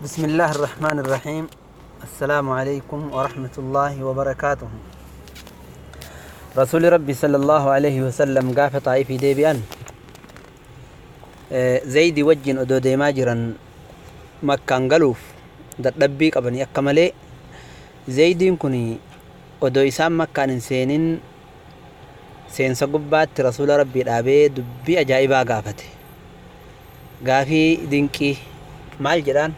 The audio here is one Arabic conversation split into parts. بسم الله الرحمن الرحيم السلام عليكم ورحمة الله وبركاته رسول ربي صلى الله عليه وسلم قاف طائفي دي بأن إيه، زيد وجن أدو دي ماجرا مكة انقلوف دبي قبني يكملي زيد كني أدو إسام مكة سينين سينسا قبات رسول ربي الأبي دبي أجائبا قافته قافي دينكي مال جران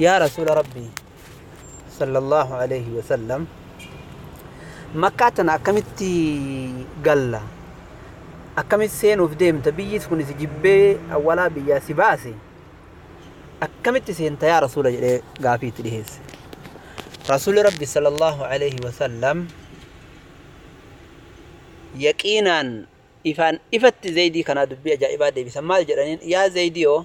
يا رسول ربي صلى الله عليه وسلم مكة أكمت قلة أكمت سين وفديم تبيت كن سجبي أولا بيا سباسي أكمت سين يا رسول قافيت تريهس رسول ربي صلى الله عليه وسلم يقينا إفان إفت زيدي كان دبي أجائبات إبادة بسمال جرانين يا زيديو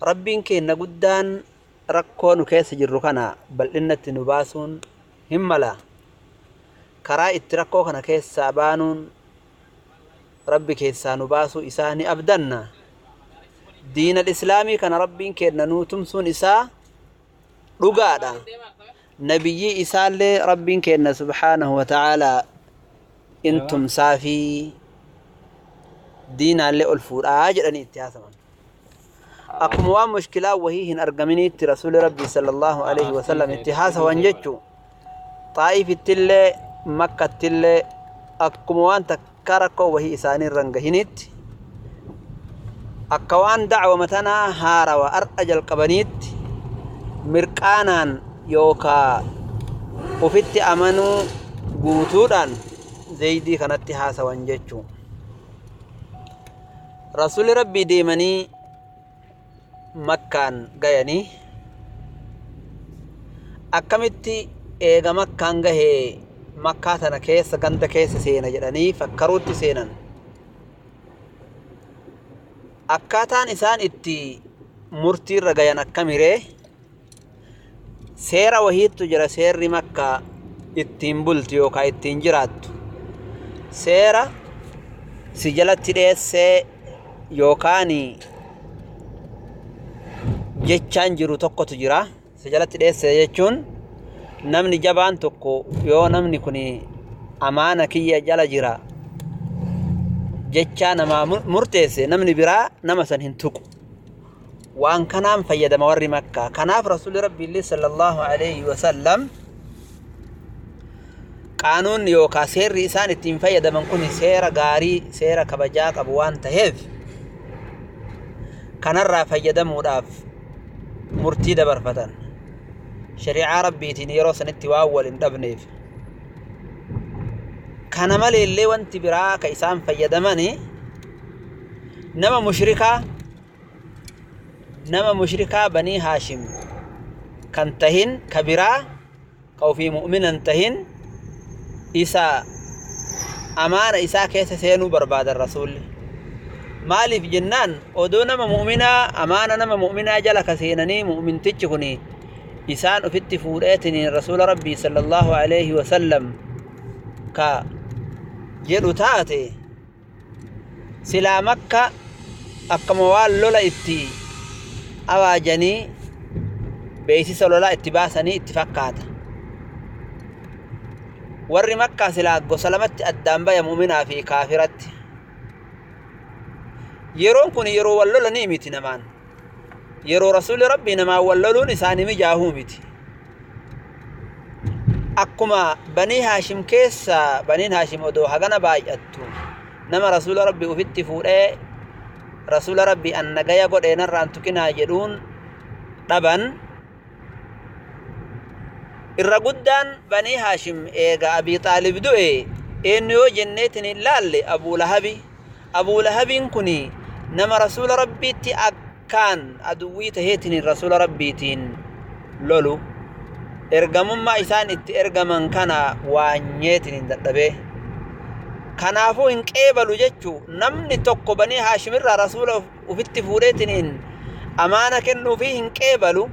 rabbiin keenna guddaan rakkoo nu keessa jirru kana bal'innatti nu baasuun hin mala karaa itti rakkoo kana keessaa baanuun rabbi keessaa nu baasuu isaa ni abdanna diinal islaamii kana rabbiin keenna nuu tumsuun isaa dhugaadha nabiyyii isaallee rabbiin keenna subhaanahu wata'aalaa in tumsaa fi diinaallee ol fuudhaa jedhanii itti haasama akkuma waan mushkilaa wahii hin argaminiitti rasuuli rabbii sallallahu alaihi wasallam itti haasawan jechuun xaa'ifittillee makkattillee akkuma waan takka rakkoo wahii isaaniirran gahinitti akka waan dacwa matanaa haarawa ar'a jalqabaniitti mirqaanaan yookaa ufitti amanuu guutuudhaan zeeydii kanatti haasawan jechuun rasuuli rabbii deemanii makkaan gayanii akkamitti eega makkaan gahee makkaa tana keessa ganda keessa seena jedhanii fakkaruutti seenan akkaataan isaan itti murtiirra gayan akkamiree seera wahiittu jira seerri makkaa ittiin bulti yookaan ittiin jiraattu seera si jalatti dheessee yookaan jechaan jiru tokkotu jira isa jalatti dhiyeesse jechuun namni jabaan tokko yoo namni kun amaana kiyya jala jira jechaa namaa murteesse namni biraa nama san hin tuqu waan kanaan fayyadama warri makkaa kanaaf rasuulli rabbiillee sallallahu alaihi wasallam qaanuun yookaan seerri isaan ittiin fayyadaman kun seera gaarii seera kabajaa qabu waan taheef kanarraa fayyadamuudhaaf murtii dabarfatan shari'aa rabbiitiin yeroo sanitti waan wal hin dhabneef kana maleellee wanti biraa ka isaan fayyadamani nama mushrikaa nama mushrikaa banii haashim kan tahin ka biraa ka ofii mu'minan tahin isa amaana isaa keessa seenuu barbaadan rasuulli maaliif jennaan odoo nama mu'minaa amaana nama mu'minaa jala ka seenanii mu'mintichi kun isaan ufitti fuudheetiniin rasuula rabbii sala allaahu aleyhi wasallam ka jedhu taate silaa makka akkama waan lola itti awaajanii beeksisa lolaa itti baasanii itti fakkaata warri makkaa silaa gosa lamatti addaan baya mu'minaa fi kaafiratti yeroon kun yeroo wal miti namaan yeroo rasuulli rabbi namaa walloluun loluun isaanii miti akkuma banii haashim keessa baniin haashim odoo hagana baay'attu nama rasuula rabbi ufitti fuudhee rasuula rabbi anna gaya godhe narraan tuqinaa jedhuun dhaban irra guddaan banii haashim eega abii xaalib du'e eenyu yoo laalle abuulahabi abuulahabiin kuni. nama rasuula rabbiitti akkaan aduwwii taheetiin rasuula rabbiitiin lolu ergamummaa isaan itti ergaman kana waanyeetiin dadhabee kanaafuu hin qeebalu jechuu namni tokko banee haashimirraa rasuula ufitti fuudheetiin amaana kennuufii hin qeebalu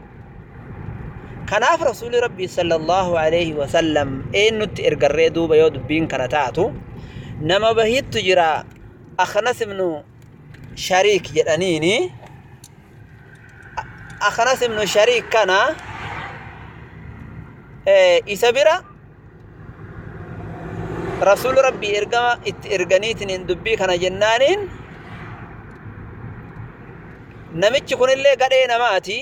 kanaaf rasuuli rabbii sallallahu alaihi wasallam eenyutti ergarree duuba yoo dubbiin kana taatu nama bahiittu jira aknas ibnu shariik jedhaniini akkanas imnu shariik kana isa bira rasuul rabbii ergama itti erganiitiin hin dubbii kana jennaaniin namichi kunillee gadhee namaati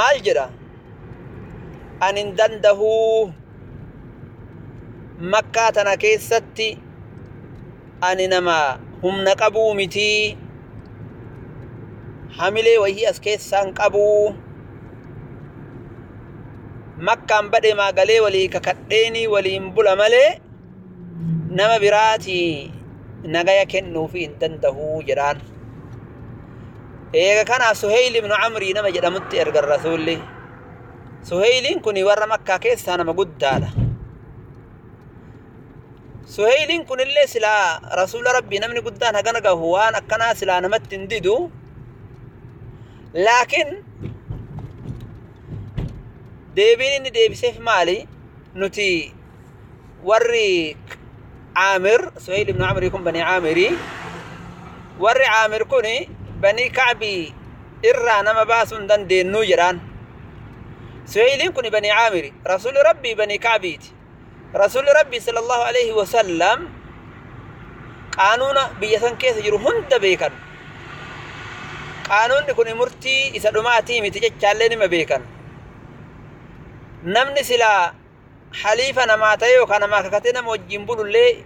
maal jedha anin dandahuu makkaa tana keessatti ani nama humna qabuu mitii hamilee wayii as keessaan qabuu makkaan badhe maagalee walii kakadheenii waliin bula malee nama biraatii nagaya kennuufi hin dandahuu jedhaan. Eega kanaa Suheyl ibnu Camrii nama jedhamutti erga rasuulli. Suheyliin kun warra makkaa keessaa nama guddaadha. suhayliin kunillee silaa rasuula rabbii namni guddaan hagana gahu waan akkanaa silaa namatti hin didu laakiin deebiin inni deebiseef maali nuti warri caamir suhayl ibnu camrii kun banii caamirii warri caamir kuni banii kacbii irraa nama baasuu hin dandeennuu jedhaan suhayliin kun banii caamiri rasuuli rabbii banii kacbiiti رسول ربي صلى الله عليه وسلم قانون بيسان كيس جرو هند بيكن قانون كن مرتي إسا دماتي متجة چالين ما بيكن نمن سلا حليفة نما تيو كان ما كتنا موجين بلو لي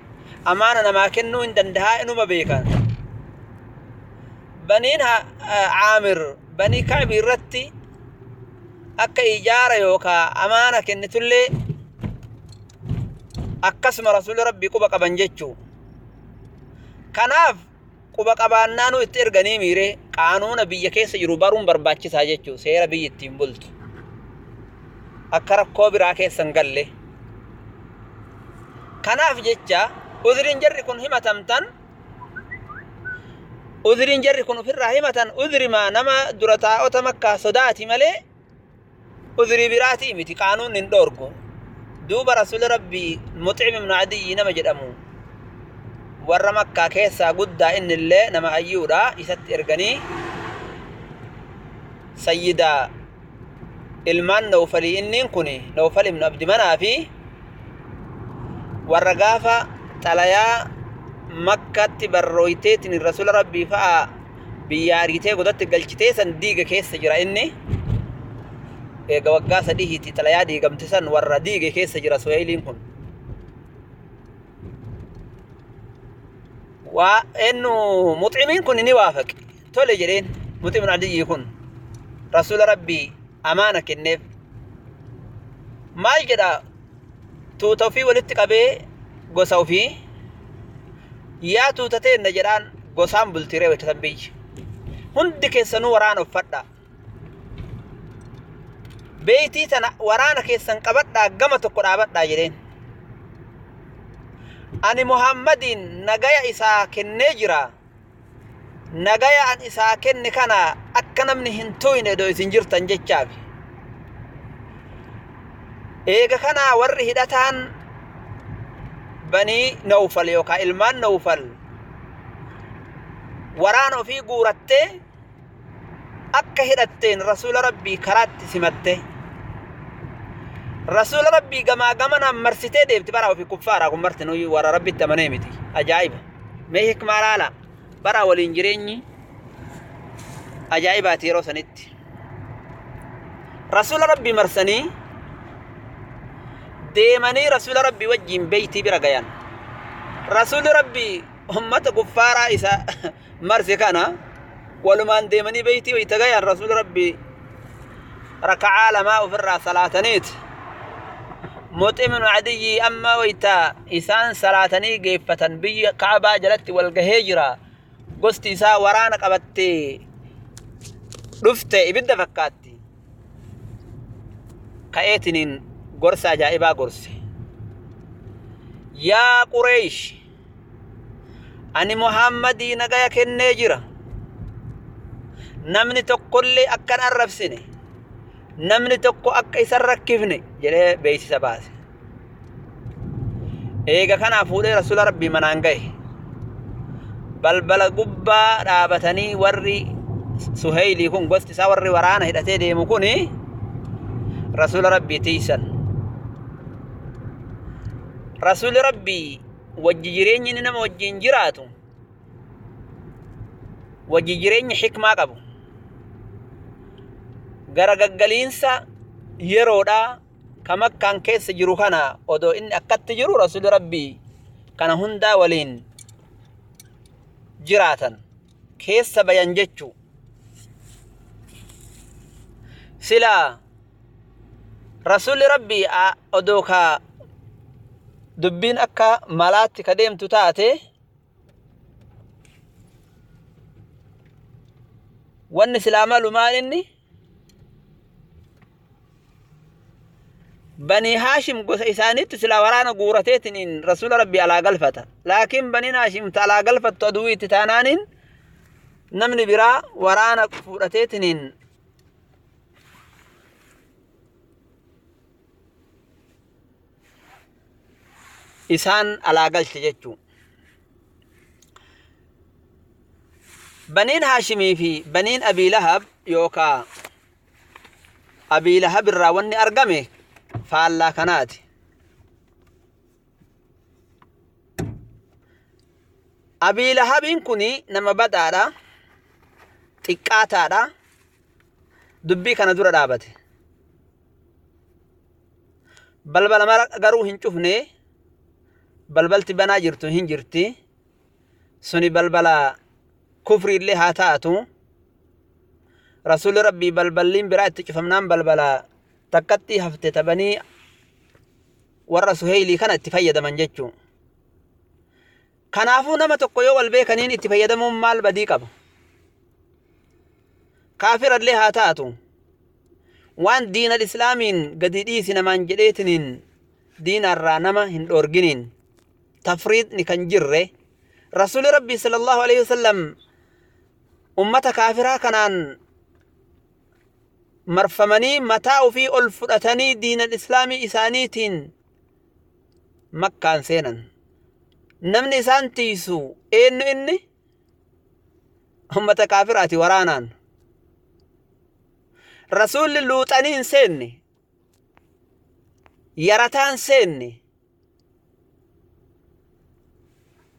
أمانا نما كنو إن دندها ما بيكن بنين آه، عامر بني كعب الرتي أكا إجارة يوكا أمانة كنتو لي akkasuma rasuulli rabbii quba qaban jechuu kanaaf quba qabaannaanuu itti erganii miiree qaanuuna biyya keessa jiru baruun barbaachisaa jechuu seera biyya ittiin bultu akka rakkoo biraa keessan galle kanaaf jecha udriin jarri kun himatamtan udriin jarri kun ofirraa himatan udrimaa nama dura taa'ota makkaa sodaati malee udrii biraatii miti qaanuun hin dhoorgu دوب رسول ربي مطعم من عدي نما جدمو ور مكة كيسا قد إن الله نما أيورا إسات إرغني سيدا المان نوفلي إنين كوني نوفلي من عبد منافي ورقافة تلايا مكة تبرويتين الرسول ربي فا بياريتي قدت قلشتي سنديق كيس جرا إني eega waggaa sadiitti xalayaa diigamte san warra diige keessa jira suheeliin kun waa ennu muximiin kun ni waafaqe tole jedheen muximin adiyyi kun rasuula rabbii amaana kenneef maal jedha tuuta ofii walitti qabee gosa ofii yaa tuutateenna jedhaan gosaan bultiree wajjatan biyyi hundi keessanuu waraana uffadhaa beeytii sana waraana keessan qabadhaa gama tokko dhaabadhaa jedheen ani muhammadiin nagaya isaa kennee jira nagaya an isaa kenne kana akka namni hin tuyne doo isin jirtan jechaaf eega kana warri hidhataan banii nawfal yookaa ilmaan nawfal waraana ofii guurattee akka hidhatteen rasuula rabbii karaatti simatte rasuula rabbii gamaa gamanaan marsitee deemti bara ofii kuffaaraa kun marti nuyi warra rabbitti amanee miti ajaa'iba mee hikmaa laala bara waliin jireenyi ajaa'ibaati yeroo sanitti rasuula rabbii marsanii deemanii rasuula rabbii wajjiin beeytii bira gayan rasuulli rabbii ummata kuffaaraa isa marse kana ولمان ديمني بيتي ويتغي الرسول ربي ركعة لما وفر صلاتنيت مطعم عدي أما ويتا إسان صلاتني قيفة بي كعبة جلت والقهجرة قست سا ورانا قبتي رفت إبدا فكاتي كأيتنين غرسا أجائبا غرسي يا قريش أني محمدي نغايا كنجره namni tokkollee akkan arrabsine namni tokko akka isan rakkifne jedhee beeksisa baase. Eega kanaa fuudhee rasuula rabbii manaan ga'e. Balbala gubbaa dhaabatanii warri suheylii kun gosti isaa warri waraana hidhatee deemu kun rasuula rabbii tiisan. Rasuuli rabbii wajji jireenyi inni nama wajjiin jiraatu wajji jireenya xikmaa qabu. gara gaggaliinsa yeroodha ka makkaan keessa jiru kana odoo inni akkatti jiru rasuli rabbii kana hundaa waliin jiraatan keessa bayan jechu silaa rasuli rabbii odoo ka dubbiin akka malaatti ka deemtu taate wanni silaa malu maalinni بني هاشم قوس إسانيت سلا ورانا قورتيتنين رسول ربي على قلفة لكن بني هاشم تلا قلفة تدوي تتانانين نمن برا ورانا قورتيتنين إسان على قلت جتشو بنين هاشمي في بنين أبي لهب يوكا أبي لهب الراوني أرقمي faallaa kanaati. abii lahabiin kun nama badhaadha xiqqaataadha dubbii kana dura dhaabate balbala mara garuu hin cufne balbalti banaa jirtu hin jirti suni balbala kufriillee haa taatu rasuli rabbii balballiin biraa itti cufamnaan balbala takkatti hafte tabanii warra suheylii kana itti fayyadaman jechuun. Kanaafuu nama tokko yoo wal beekaniin itti fayyadamuun maal badii qaba? Kaafirallee haa taatu. Waan diina islaamiin gadi dhiisi namaan jedheetiniin diinarraa nama hin dhoorginiin tafriidni kan jirre rasuuli rabbii sallallahu alaihi wasallam ummata kaafiraa kanaan marfamanii mataa ofii ol fudhatanii diinan islaamii isaaniitiin makkaan seenan. Namni isaan tiisu eenyu inni? Ummata kaafiraati waraanaan. Rasuulli luuxanii hin seenne. Yarataan seenne.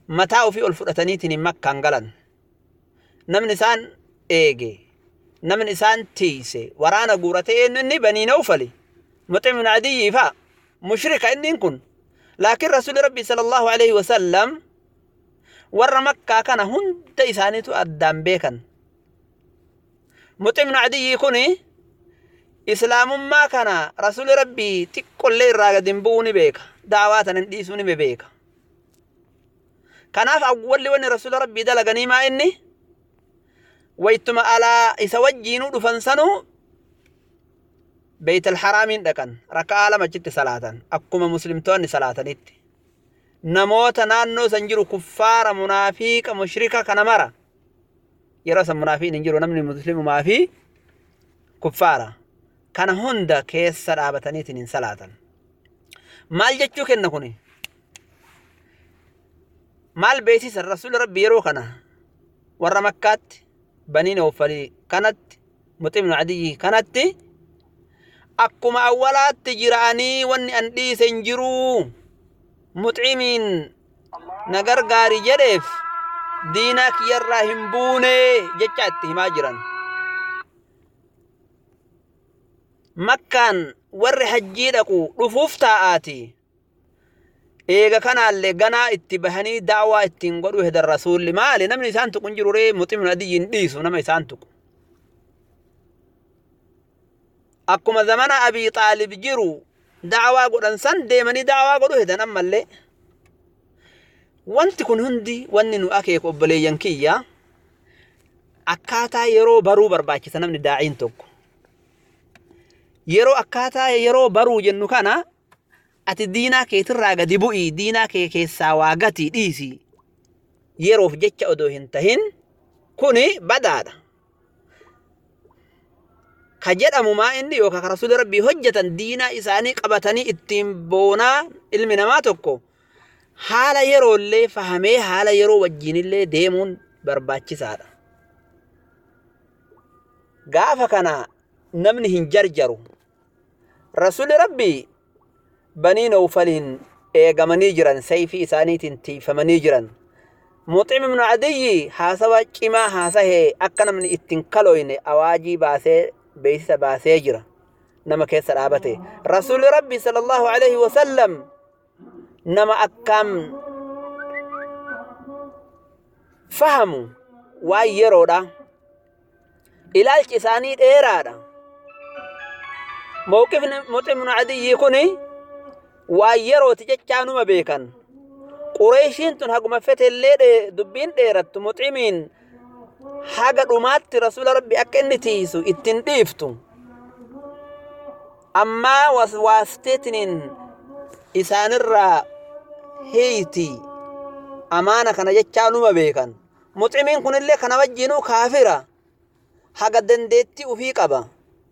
Mataa ofii ol fudhataniitiin makkaan galan. Namni isaan eege. نمن إسان تيسي ورانا قورتي إنني بني نوفلي مطعم عدي فا مشرك إني نكون لكن رسول ربي صلى الله عليه وسلم ور مكة كان هن تيساني تو أدام بيكن مطعم عدي يكوني إسلام ما كان رسول ربي تكل راغ دنبوني بيك دعوات نديسوني بيك كان أول لون رسول ربي دلغني ما إني waytuma alaa isa wajjiinuu dhufan sanuu beeyt alharaamiin dhaqan rakkaa lama achitti salaatan akkuma muslimtoonni salaatanitti namoota naannoo san jiru kuffaara munaafiiqa mushrika kana mara yeroo san munaafiin hin jiru namni muslimumaa fi kuffaara kana hunda keessa dhaabataniitiin hin salaatan maal jechuu kenna kun maal beeksisan rasuulli rabbi yeroo kana warra makkaatti بنين وفلي كانت متيم عدي كانت أكما أولات تجراني واني أندي سنجرو متعمين نجر غاري جرف دينك يرى همبوني جتشات هما مكان ور حجي رفوف تاعاتي eega kanaallee ganaa itti bahanii daawaa ittiin godhu hedan rasuulli maali namni isaan tuqun jiru ree muximna adiyyiin dhiisu nama isaan tuqu akkuma zamana abii xaalib jiru daawaa godhan san deemanii daawaa godhu hedan ammalle wanti kun hundi wanni nu akeeku obboleeyyan kiyya akkaataa yeroo baruu barbaachisa namni daa'iin tokko yeroo akkaataa yeroo baruu jennu kana ati diinaa keetirraa gadi bu'ii diinaa kee keessaa waagatii dhiisii dhiisi yeroof jecha odoo hin tahin kuni badaadha ka jedhamu maa inni yookaan ka rasuulli rabbii hojjetan diinaa isaanii qabatanii ittiin boonaa ilmi namaa tokko haala yeroollee fahamee haala yeroo wajjiinillee deemuun barbaachisaadha. Gaafa kana namni hin jarjaru rabbii banii nawfaliin eegamanii jiran sayfii isaaniitiin tiifamanii jiran muxim ibnu adiyyi haasawaa cimaa haasahee akka namni ittiin kaloyne awaajii baasee beeksisa baasee jira nama keessa dhaabate rasuulli rabbi sallallahu alaihi wasallam nama akkaam fahamu waan yeroodha ilaalchi isaanii dheeraadha mawqifni muxim ibnu adiyyi kuni waa yerooti jechaanuma beekan qureeyshiin tun haguma fetellee dubbiin dheerattu mutimiin haga dhumaatti rasula rabbi akka inni tiisu ittiin dhiiftu ammaa waastitiniin isaanirraa hiiti amaana kana jechaanuma beekan mutimiin kunillee kana wajjiinuu kaafira haga dandeettii ufii qaba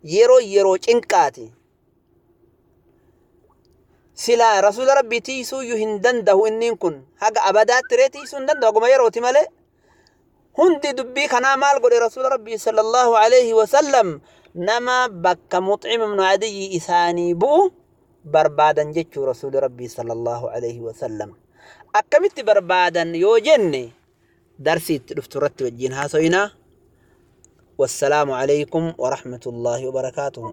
yeroo yeroo cinqaati silaa rasuula rabbii tiisuyyuu hin dandahu inniin kun haga abadaatti ree tiisuu hin dandahu haguma yerooti malee hundi dubbii kanaa maal godhe rasuula rabbii sallallahu alaihi wasallam nama bakka muxcima ibnu adiyyi isaanii bu'u barbaadan jechuu rasuuli rabbii sallallahu alaihi wasallam akkamitti barbaadan yoo jenne darsiitti dhuftu irratti wajjiin haasoyinaa wassalaamu alaikum warahmatullaahi wabarakaatuhu